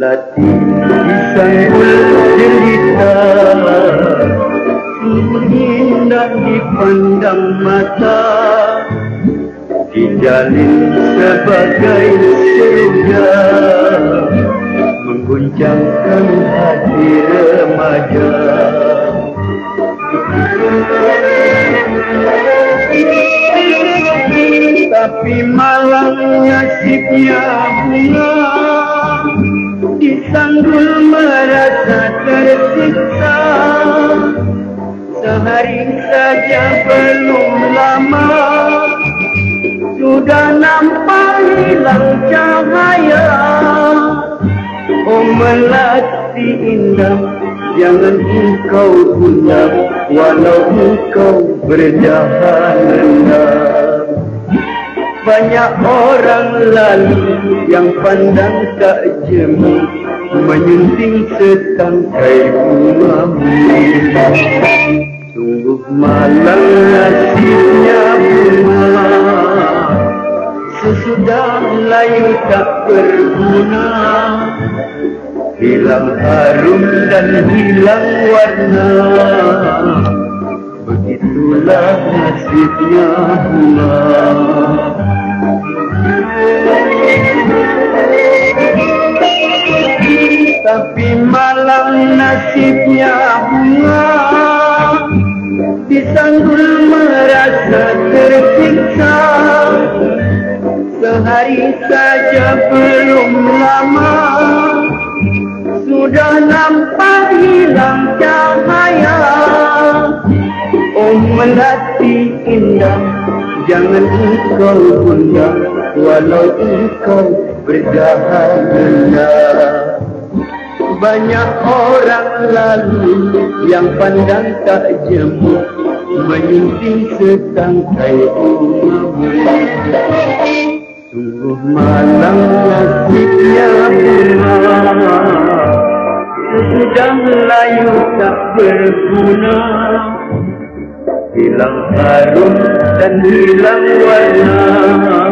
Lati disanggul cerita Sungguh indah dipandang mata. Dijalin sebagai senja Mengguncangkan hati remaja. Tapi malangnya nasibnya bunga. Disanggul merasa tersiksa Sehari saja belum lama. Sudah nampak hilang cahaya. Oh melati indah Jangan engkau gundam Walau engkau berjalan Banyak orang lalu yang pandang tak jemu Menyunting setangkai bunga Sungguh malang nasibnya bunga. Sesudah layu tak berguna. Hilang harum dan hilang warna. Begitulah nasibnya bunga Tapi malam nasibnya bunga. Disanggul merasa tersiksa. Sehari saja belum lama. Sudah nampak hilang cahaya. Oh melati indah. Jangan engkau gundah Walau engkau berjalan banyak orang lalu yang pandang tak jemu menyunting setangkai bunga Sungguh malang nasibnya bunga Sesudah layu tak berguna. Hilang harum dan hilang warna